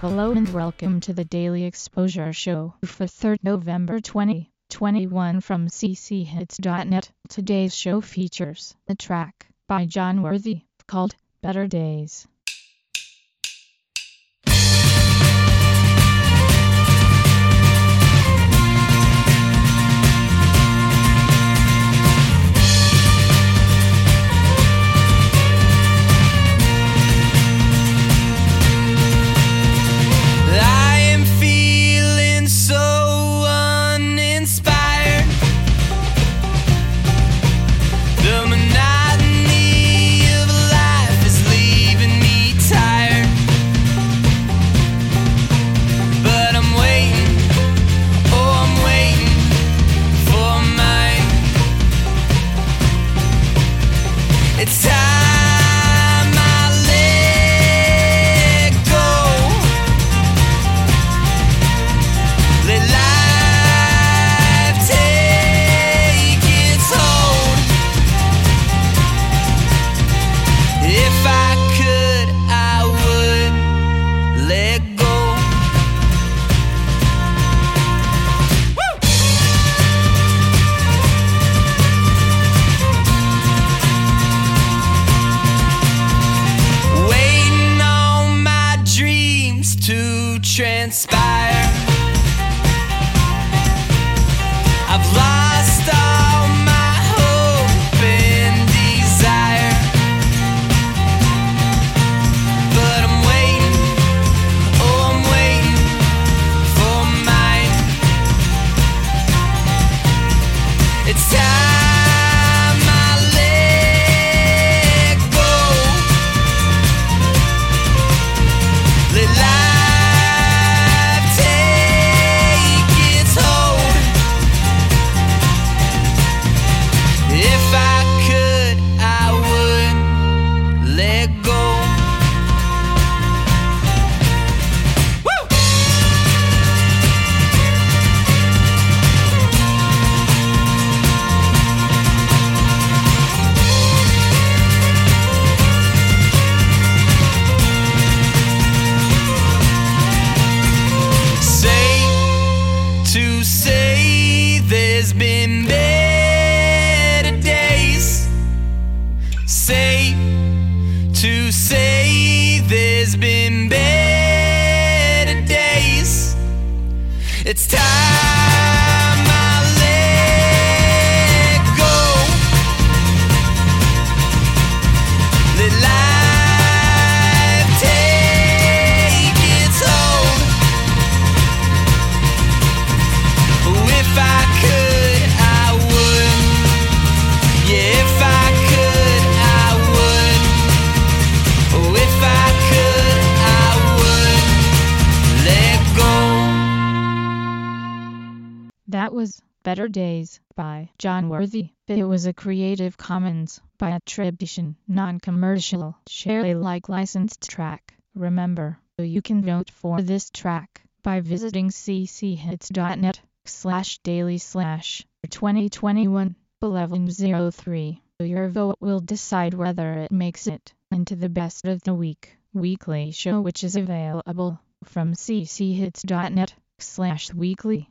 Hello and welcome to the Daily Exposure Show for 3rd November 2021 from cchits.net. Today's show features a track by John Worthy called Better Days. It's time transpire. It's time That was Better Days by John Worthy. It was a Creative Commons by attribution, non-commercial, share Alike licensed track. Remember, you can vote for this track by visiting cchits.net slash daily slash 2021 1103. Your vote will decide whether it makes it into the best of the week weekly show which is available from cchits.net slash weekly.